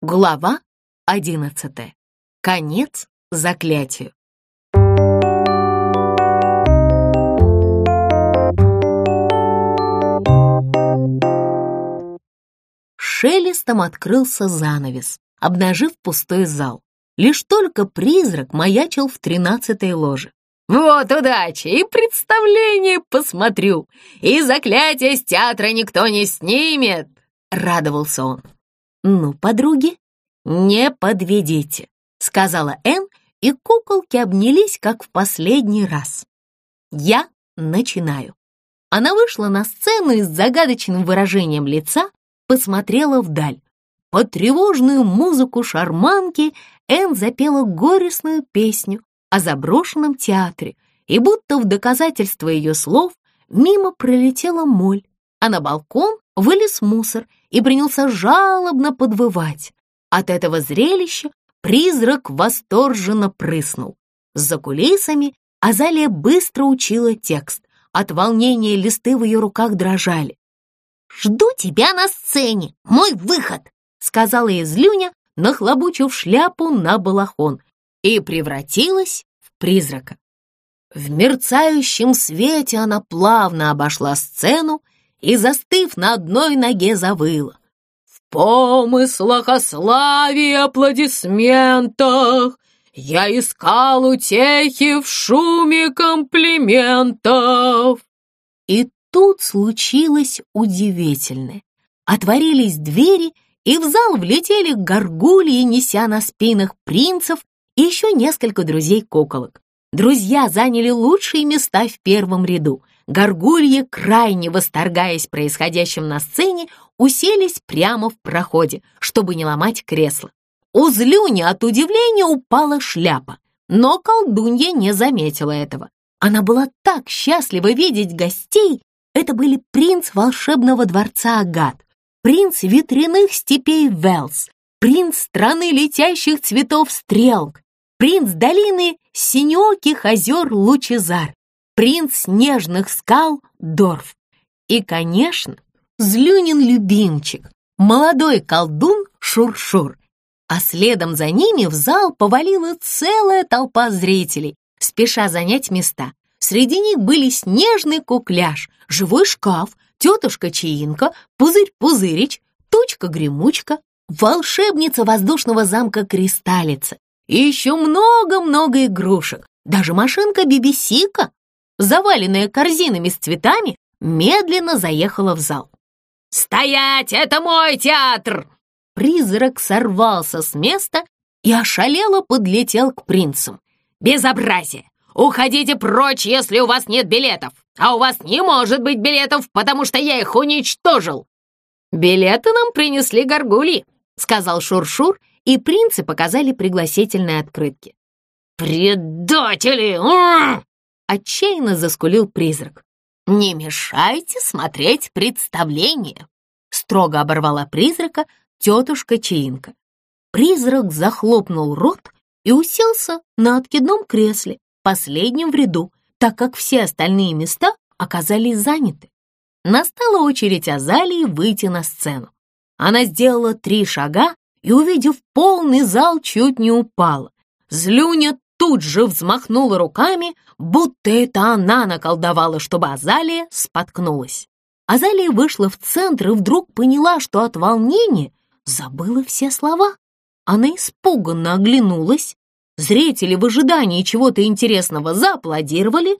Глава одиннадцатая. Конец заклятию. Шелестом открылся занавес, обнажив пустой зал. Лишь только призрак маячил в тринадцатой ложе. «Вот удача! И представление посмотрю! И заклятие с театра никто не снимет!» — радовался он. «Ну, подруги, не подведите», — сказала Энн, и куколки обнялись, как в последний раз. «Я начинаю». Она вышла на сцену и с загадочным выражением лица посмотрела вдаль. Под тревожную музыку шарманки Энн запела горестную песню о заброшенном театре, и будто в доказательство ее слов мимо пролетела моль, а на балкон вылез мусор и принялся жалобно подвывать. От этого зрелища призрак восторженно прыснул. За кулисами Азалия быстро учила текст. От волнения листы в ее руках дрожали. «Жду тебя на сцене! Мой выход!» сказала Излюня, нахлобучив шляпу на балахон, и превратилась в призрака. В мерцающем свете она плавно обошла сцену и, застыв на одной ноге, завыла. В помыслах о славе и аплодисментах я искал утехи в шуме комплиментов. И тут случилось удивительное. Отворились двери, и в зал влетели горгульи, неся на спинах принцев и еще несколько друзей-куколок. Друзья заняли лучшие места в первом ряду. Горгульи, крайне восторгаясь происходящим на сцене, уселись прямо в проходе, чтобы не ломать кресло. У Злюни от удивления упала шляпа, но колдунья не заметила этого. Она была так счастлива видеть гостей. Это были принц волшебного дворца Агат, принц ветряных степей Велс, принц страны летящих цветов Стрелк, принц долины синеоких озер Лучезар, принц снежных скал Дорф и, конечно, Злюнин любимчик, молодой колдун Шуршур. -шур. А следом за ними в зал повалила целая толпа зрителей, спеша занять места. Среди них были снежный кукляш, живой шкаф, тетушка Чаинка, пузырь-пузырич, тучка-гремучка, волшебница воздушного замка Кристаллица и еще много-много игрушек. Даже машинка Бибисика, заваленная корзинами с цветами, медленно заехала в зал. «Стоять! Это мой театр!» Призрак сорвался с места и ошалело подлетел к принцам. «Безобразие! Уходите прочь, если у вас нет билетов! А у вас не может быть билетов, потому что я их уничтожил!» «Билеты нам принесли горгульи», — сказал Шуршур, -шур, и принцы показали пригласительные открытки. «Предатели!» Отчаянно заскулил призрак. «Не мешайте смотреть представление!» Строго оборвала призрака тетушка Чаинка. Призрак захлопнул рот и уселся на откидном кресле, последнем в ряду, так как все остальные места оказались заняты. Настала очередь Азалии выйти на сцену. Она сделала три шага и, увидев полный зал, чуть не упала. Злюня тут же взмахнула руками, будто это она наколдовала, чтобы Азалия споткнулась. Азалия вышла в центр и вдруг поняла, что от волнения забыла все слова. Она испуганно оглянулась. Зрители в ожидании чего-то интересного зааплодировали.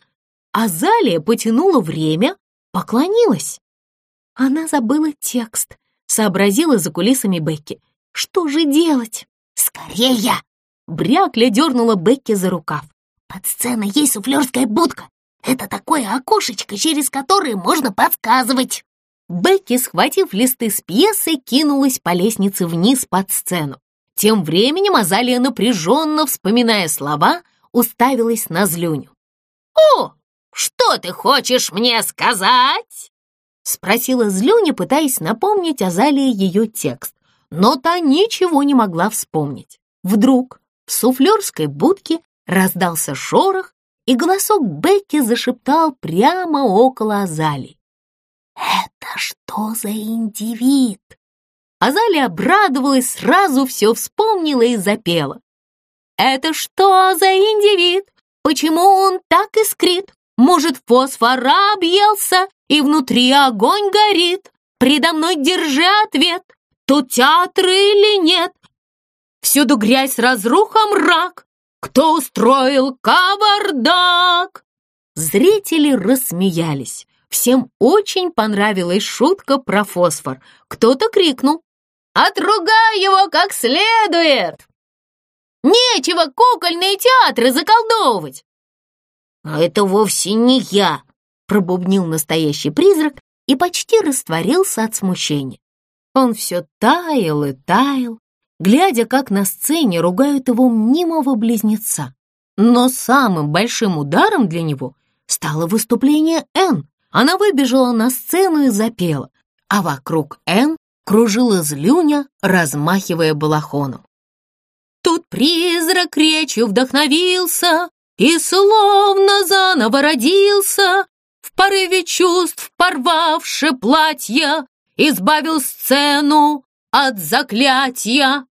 Азалия потянула время, поклонилась. Она забыла текст, сообразила за кулисами Бекки. Что же делать? «Скорее!» Брякля дернула Бекки за рукав. «Под сценой есть суфлерская будка. Это такое окошечко, через которое можно подсказывать». Бекки, схватив листы с пьесой, кинулась по лестнице вниз под сцену. Тем временем Азалия, напряженно вспоминая слова, уставилась на Злюню. «О, что ты хочешь мне сказать?» Спросила Злюня, пытаясь напомнить Азалии ее текст, но та ничего не могла вспомнить. Вдруг в суфлерской будке раздался шорох, и голосок Бекки зашептал прямо около Азалии. «Это что за индивид? а Заля обрадовалась, сразу все вспомнила и запела. «Это что за индивид? Почему он так искрит? Может, фосфор объелся и внутри огонь горит? Предо мной держи ответ, тут театр или нет? Всюду грязь, разруха, мрак. Кто устроил кавардак?» Зрители рассмеялись. Всем очень понравилась шутка про фосфор. Кто-то крикнул «Отругай его как следует!» «Нечего кукольные театры заколдовывать!» «А это вовсе не я!» пробубнил настоящий призрак и почти растворился от смущения. Он все таял и таял, глядя, как на сцене ругают его мнимого близнеца. Но самым большим ударом для него стало выступление Энн. Она выбежала на сцену и запела, а вокруг Энн кружила злюня, размахивая балахоном. Тут призрак речью вдохновился и словно заново родился, в порыве чувств порвавши платье, избавил сцену от заклятия.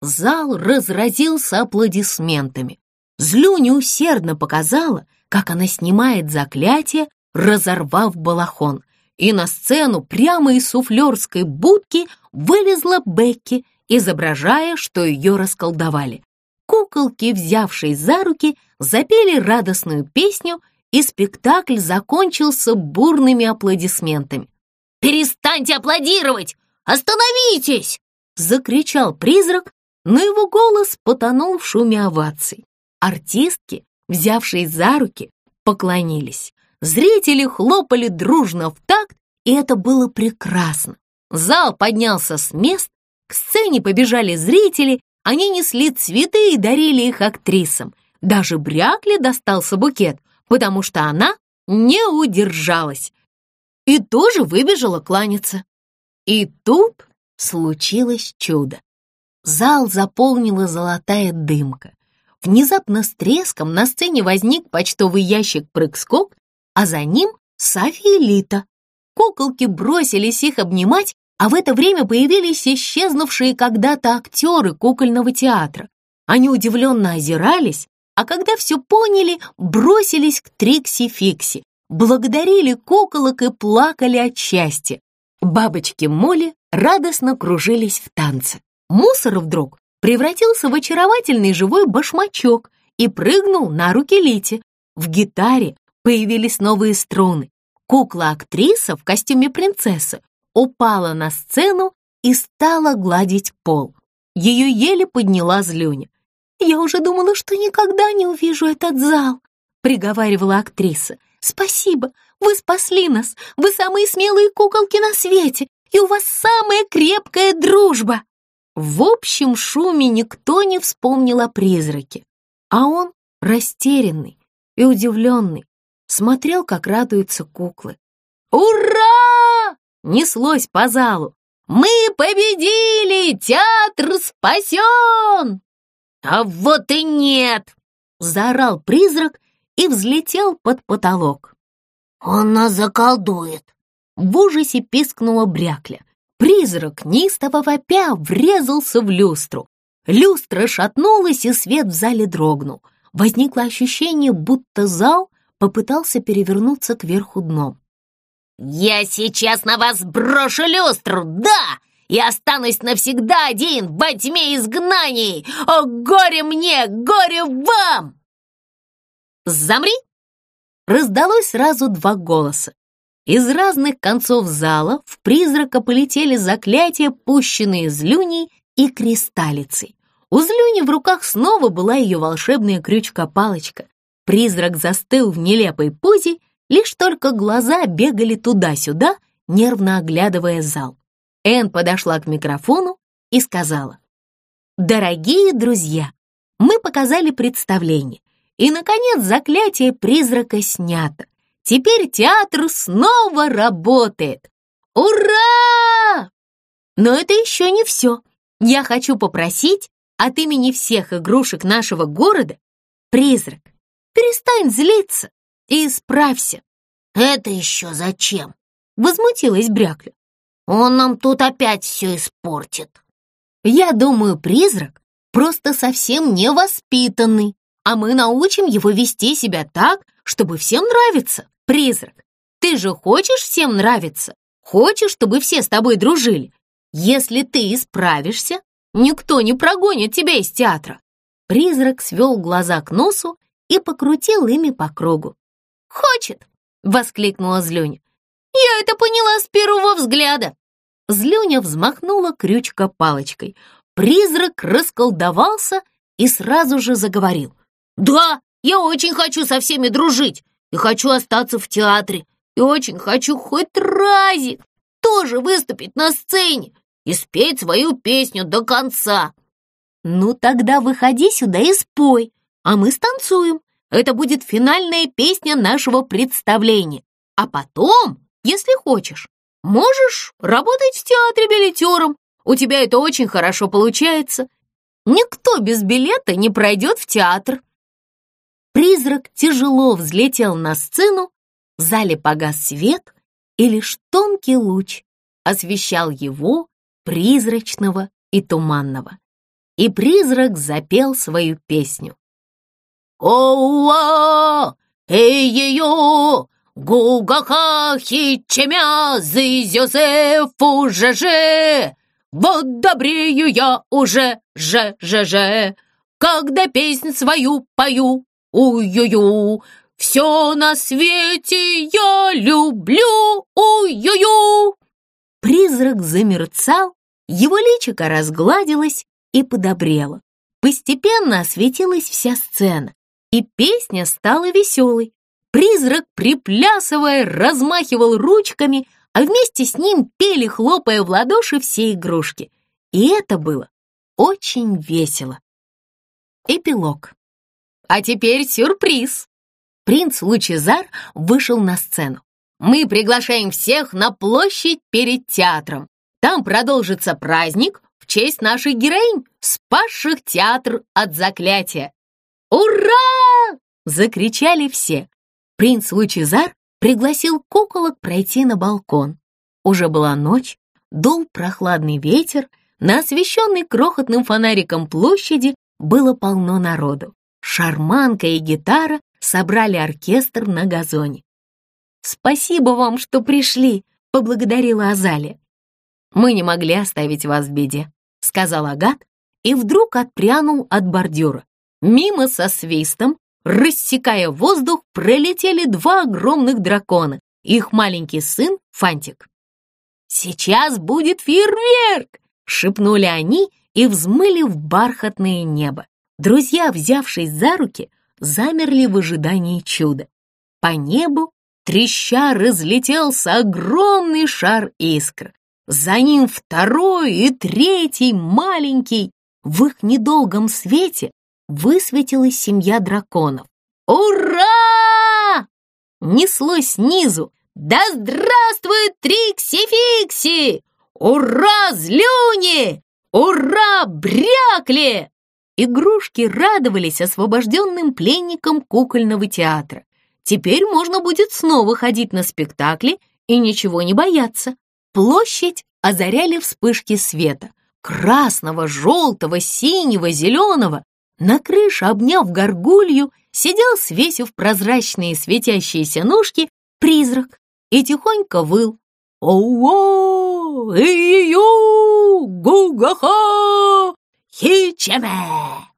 Зал разразился аплодисментами. Злюня усердно показала, как она снимает заклятие, разорвав балахон, и на сцену прямо из суфлерской будки вылезла Бекки, изображая, что ее расколдовали. Куколки, взявшись за руки, запели радостную песню, и спектакль закончился бурными аплодисментами. «Перестаньте аплодировать! Остановитесь!» — закричал призрак, но его голос потонул в шуме оваций. Артистки, взявшись за руки, поклонились. Зрители хлопали дружно в такт, и это было прекрасно. Зал поднялся с мест, к сцене побежали зрители, они несли цветы и дарили их актрисам. Даже Брякли достался букет, потому что она не удержалась и тоже выбежала кланяться. И тут случилось чудо. Зал заполнила золотая дымка. Внезапно с треском на сцене возник почтовый ящик прыг-скок, а за ним Сафи и Лита. Куколки бросились их обнимать, а в это время появились исчезнувшие когда-то актеры кукольного театра. Они удивленно озирались, а когда все поняли, бросились к Трикси-Фикси, благодарили куколок и плакали от счастья. Бабочки Молли радостно кружились в танце. Мусор вдруг превратился в очаровательный живой башмачок и прыгнул на руки Лити. В гитаре появились новые струны. Кукла-актриса в костюме принцессы упала на сцену и стала гладить пол. Ее еле подняла Злюня. «Я уже думала, что никогда не увижу этот зал», — приговаривала актриса. «Спасибо, вы спасли нас, вы самые смелые куколки на свете, и у вас самая крепкая дружба!» В общем шуме никто не вспомнил о призраке, а он, растерянный и удивленный, смотрел, как радуются куклы. «Ура!» — неслось по залу. «Мы победили! Театр спасен!» «А вот и нет!» — заорал призрак и взлетел под потолок. «Он нас заколдует!» — в ужасе пискнула брякля. Призрак, неистово вопя, врезался в люстру. Люстра шатнулась, и свет в зале дрогнул. Возникло ощущение, будто зал попытался перевернуться кверху дном. «Я сейчас на вас брошу люстру, да!» и останусь навсегда один во тьме изгнаний! О, горе мне, горе вам!» «Замри!» Раздалось сразу два голоса. Из разных концов зала в призрака полетели заклятия, пущенные злюней и кристаллицей. У злюни в руках снова была ее волшебная крючка-палочка. Призрак застыл в нелепой позе, лишь только глаза бегали туда-сюда, нервно оглядывая зал. Энн подошла к микрофону и сказала, «Дорогие друзья, мы показали представление, и, наконец, заклятие призрака снято. Теперь театр снова работает. Ура! Но это еще не все. Я хочу попросить от имени всех игрушек нашего города, призрак, перестань злиться и исправься. Это еще зачем? Возмутилась Брякля. Он нам тут опять все испортит. Я думаю, призрак просто совсем невоспитанный, а мы научим его вести себя так, чтобы всем нравиться. Призрак, ты же хочешь всем нравиться? Хочешь, чтобы все с тобой дружили? Если ты исправишься, никто не прогонит тебя из театра. Призрак свел глаза к носу и покрутил ими по кругу. «Хочет!» — воскликнула Злюня. «Я это поняла с первого взгляда!» Злюня взмахнула крючка палочкой. Призрак расколдовался и сразу же заговорил. «Да, я очень хочу со всеми дружить и хочу остаться в театре, и очень хочу хоть разик тоже выступить на сцене и спеть свою песню до конца». «Ну тогда выходи сюда и спой, а мы станцуем. Это будет финальная песня нашего представления. А потом, если хочешь, можешь работать в театре билетером. У тебя это очень хорошо получается. Никто без билета не пройдет в театр». Призрак тяжело взлетел на сцену, в зале погас свет, и лишь тонкий луч освещал его, призрачного и туманного и призрак запел свою песню. «Оуа! Эй-ее! Гугаха хичемя зызёзефу же-же! Вот добрею я уже же-же-же, когда песнь свою пою, у-ю-ю, все на свете я люблю, у-ю-ю!» Призрак замерцал, его личико разгладилось, и подобрела. Постепенно осветилась вся сцена, и песня стала веселой. Призрак, приплясывая, размахивал ручками, а вместе с ним пели, хлопая в ладоши все игрушки. И это было очень весело. Эпилог. А теперь сюрприз. Принц Лучезар вышел на сцену. Мы приглашаем всех на площадь перед театром. Там продолжится праздник, в честь наших героинь, спасших театр от заклятия. «Ура!» — закричали все. Принц Лучезар пригласил куколок пройти на балкон. Уже была ночь, дул прохладный ветер, на освещенной крохотным фонариком площади было полно народу. Шарманка и гитара собрали оркестр на газоне. «Спасибо вам, что пришли», — поблагодарила Азалия. «Мы не могли оставить вас в беде сказал Агат и вдруг отпрянул от бордюра. Мимо со свистом, рассекая воздух, пролетели два огромных дракона их маленький сын Фантик. «Сейчас будет фейерверк!» — шепнули они и взмыли в бархатное небо. Друзья, взявшись за руки, замерли в ожидании чуда. По небу треща разлетелся огромный шар искр. За ним второй и третий маленький. В их недолгом свете высветилась семья драконов. «Ура!» Неслось снизу. «Да здравствует Трикси-Фикси! Ура, Злюни! Ура, Брякли!» Игрушки радовались освобожденным пленникам кукольного театра. Теперь можно будет снова ходить на спектакли и ничего не бояться. Площадь озаряли вспышки света. Красного, желтого, синего, зеленого. На крыше, обняв горгулью, сидел, свесив прозрачные светящиеся ножки, призрак и тихонько выл. «Оу-оу! И-ю! Гу-га-ха! Хичеме!»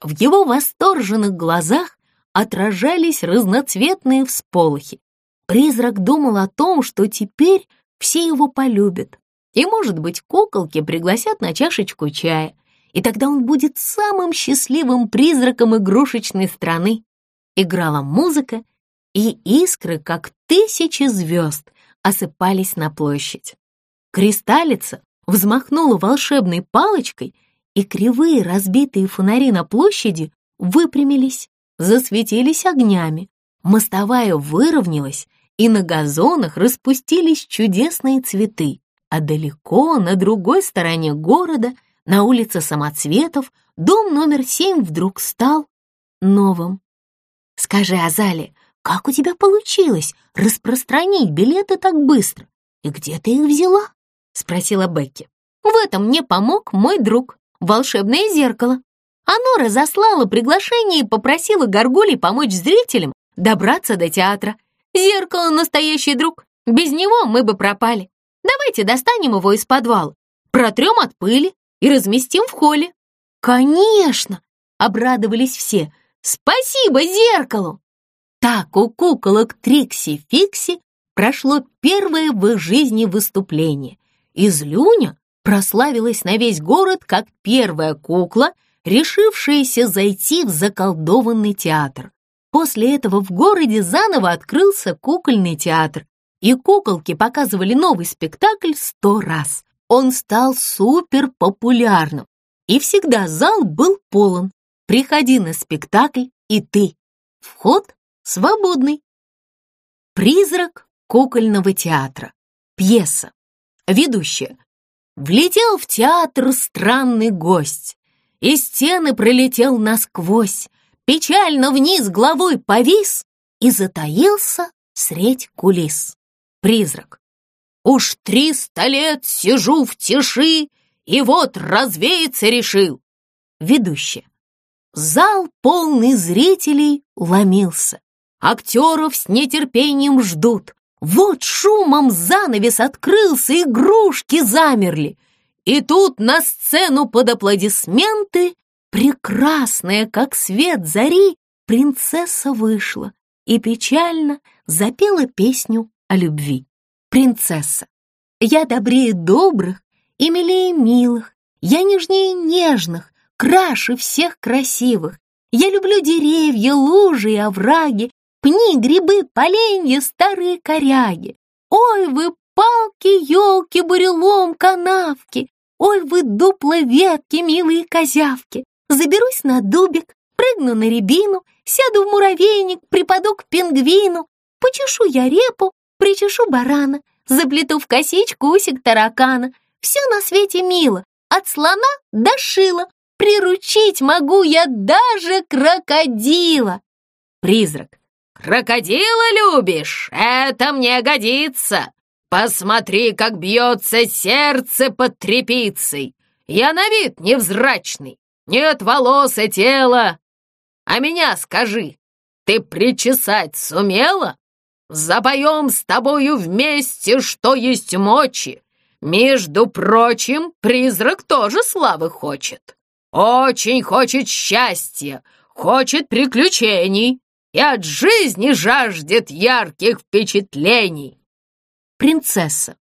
В его восторженных глазах отражались разноцветные всполохи. Призрак думал о том, что теперь все его полюбят. И, может быть, куколки пригласят на чашечку чая, и тогда он будет самым счастливым призраком игрушечной страны. Играла музыка, и искры, как тысячи звезд, осыпались на площадь. Кристаллица взмахнула волшебной палочкой, и кривые разбитые фонари на площади выпрямились, засветились огнями. Мостовая выровнялась, и на газонах распустились чудесные цветы, а далеко, на другой стороне города, на улице Самоцветов, дом номер семь вдруг стал новым. «Скажи, Азали, как у тебя получилось распространить билеты так быстро? И где ты их взяла?» спросила Бекки. В этом мне помог мой друг, волшебное зеркало. Оно разослало приглашение и попросило Горгулей помочь зрителям добраться до театра. Зеркало — настоящий друг. Без него мы бы пропали. Давайте достанем его из подвала, протрем от пыли и разместим в холле». «Конечно!» — обрадовались все. «Спасибо зеркалу!» Так у куколок Трикси-Фикси прошло первое в их жизни выступление. Из Люня прославилась на весь город как первая кукла, решившаяся зайти в заколдованный театр. После этого в городе заново открылся кукольный театр, и куколки показывали новый спектакль сто раз. Он стал супер популярным, и всегда зал был полон. Приходи на спектакль и ты. Вход свободный. Призрак кукольного театра. Пьеса. Ведущая. Влетел в театр странный гость. И стены пролетел насквозь, печально вниз головой повис и затаился средь кулис призрак. Уж триста лет сижу в тиши, и вот развеяться решил. Ведущая. Зал, полный зрителей, ломился. Актеров с нетерпением ждут. Вот шумом занавес открылся, игрушки замерли. И тут на сцену под аплодисменты, прекрасная, как свет зари, принцесса вышла и печально запела песню о любви. Принцесса. Я добрее добрых и милее милых. Я нежнее нежных, краше всех красивых. Я люблю деревья, лужи и овраги, пни, грибы, поленья, старые коряги. Ой, вы палки, елки, бурелом, канавки. Ой, вы дупла ветки, милые козявки. Заберусь на дубик, прыгну на рябину, сяду в муравейник, припаду к пингвину, почешу я репу, причешу барана, заплету в косичку усик таракана. Все на свете мило, от слона до шила. Приручить могу я даже крокодила. Призрак. Крокодила любишь? Это мне годится. Посмотри, как бьется сердце под тряпицей. Я на вид невзрачный, нет волос и тела. А меня скажи, ты причесать сумела? Запоем с тобою вместе, что есть мочи. Между прочим, призрак тоже славы хочет. Очень хочет счастья, хочет приключений и от жизни жаждет ярких впечатлений. Принцесса.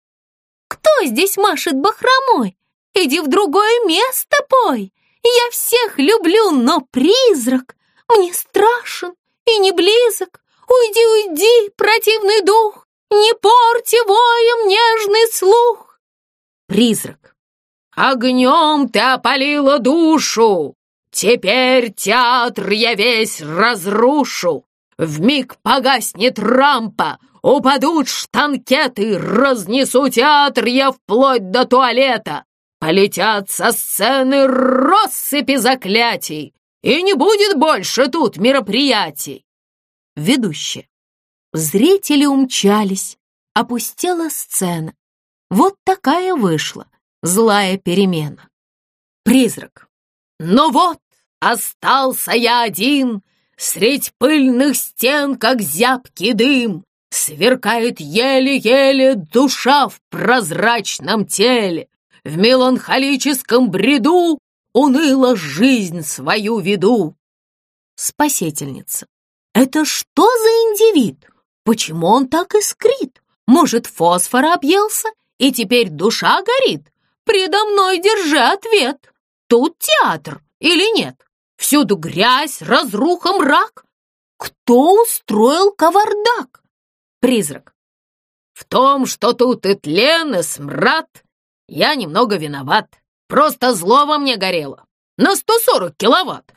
Кто здесь машет бахромой? Иди в другое место пой. Я всех люблю, но призрак мне страшен и не близок. Уйди, уйди, противный дух, не порти воем нежный слух. Призрак. Огнем ты опалила душу, Теперь театр я весь разрушу. В миг погаснет рампа, упадут штанкеты, Разнесу театр я вплоть до туалета. Полетят со сцены россыпи заклятий, И не будет больше тут мероприятий ведущая. Зрители умчались, опустела сцена. Вот такая вышла злая перемена. Призрак. Ну вот, остался я один, Средь пыльных стен, как зябкий дым, Сверкает еле-еле душа в прозрачном теле, В меланхолическом бреду Уныло жизнь свою веду. Спасительница. Это что за индивид? Почему он так искрит? Может, фосфор объелся, и теперь душа горит? Предо мной держи ответ. Тут театр или нет? Всюду грязь, разруха, мрак. Кто устроил кавардак? Призрак. В том, что тут и тлен, и смрад, я немного виноват. Просто зло во мне горело. На 140 киловатт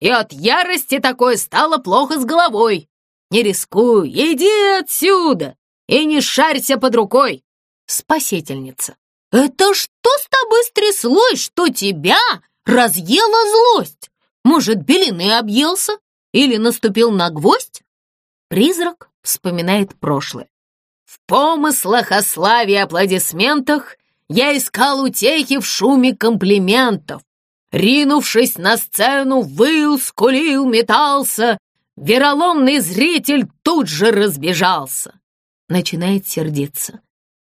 и от ярости такое стало плохо с головой. Не рискуй, иди отсюда и не шарься под рукой. Спасительница. Это что с тобой стряслось, что тебя разъела злость? Может, белины объелся или наступил на гвоздь? Призрак вспоминает прошлое. В помыслах о славе и аплодисментах я искал утехи в шуме комплиментов. Ринувшись на сцену, выл, скулил, метался. Вероломный зритель тут же разбежался. Начинает сердиться.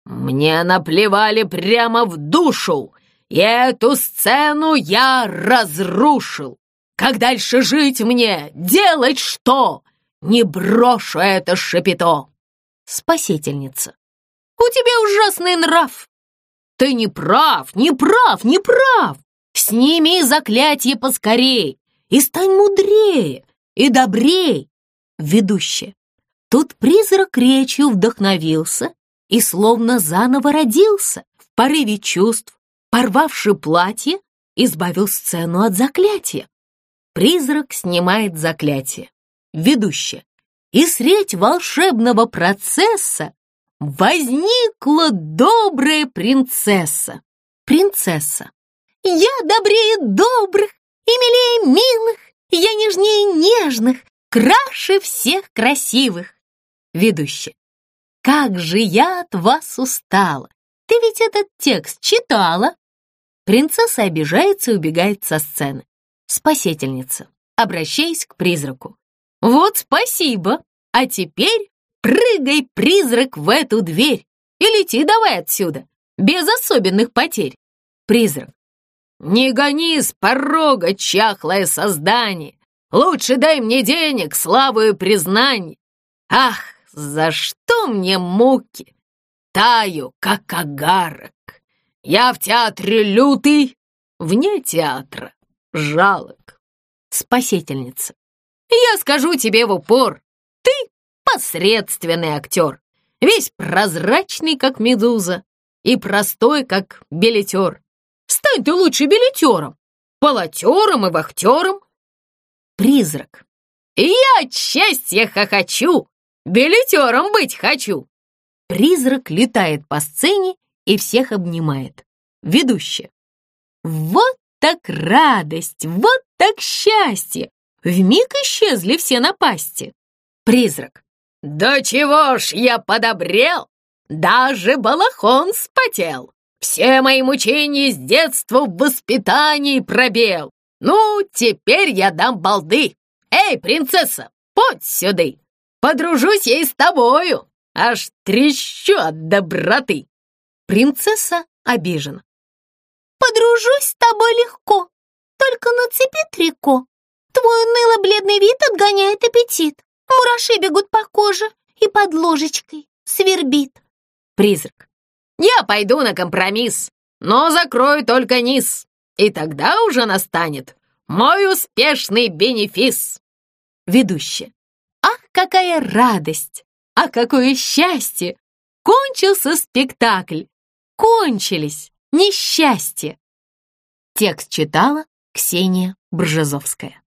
Мне наплевали прямо в душу, и эту сцену я разрушил. Как дальше жить мне? Делать что? Не брошу это шапито. Спасительница. У тебя ужасный нрав. Ты не прав, не прав, не прав. Сними заклятие поскорей и стань мудрее и добрей. Ведущая. Тут призрак речью вдохновился и словно заново родился в порыве чувств, порвавши платье, избавил сцену от заклятия. Призрак снимает заклятие. Ведущая. И средь волшебного процесса возникла добрая принцесса. Принцесса. Я добрее добрых и милее милых, я нежнее нежных, краше всех красивых. Ведущая. Как же я от вас устала! Ты ведь этот текст читала? Принцесса обижается и убегает со сцены. Спасительница, обращаясь к призраку. Вот спасибо, а теперь прыгай, призрак, в эту дверь и лети давай отсюда, без особенных потерь. Призрак. Не гони с порога, чахлое создание. Лучше дай мне денег, славу и признание. Ах, за что мне муки? Таю, как агарок. Я в театре лютый, вне театра жалок. Спасительница. Я скажу тебе в упор, ты посредственный актер, весь прозрачный, как медуза, и простой, как билетер. Стань ты лучше билетером, полотером и вахтером. Призрак. Я от счастья хохочу, билетером быть хочу. Призрак летает по сцене и всех обнимает. Ведущая. Вот так радость, вот так счастье! Вмиг исчезли все напасти. Призрак. Да чего ж я подобрел? Даже балахон спотел. Все мои мучения с детства в воспитании пробел. Ну, теперь я дам балды. Эй, принцесса, подь сюды. Подружусь я и с тобою. Аж трещу от доброты. Принцесса обижена. Подружусь с тобой легко, только нацепи трико. Твой уныло-бледный вид отгоняет аппетит. Мураши бегут по коже и под ложечкой свербит. Призрак. Я пойду на компромисс, но закрою только низ. И тогда уже настанет мой успешный бенефис. Ведущая. Ах, какая радость! А какое счастье! Кончился спектакль! Кончились! Несчастье. Текст читала Ксения Бржезовская.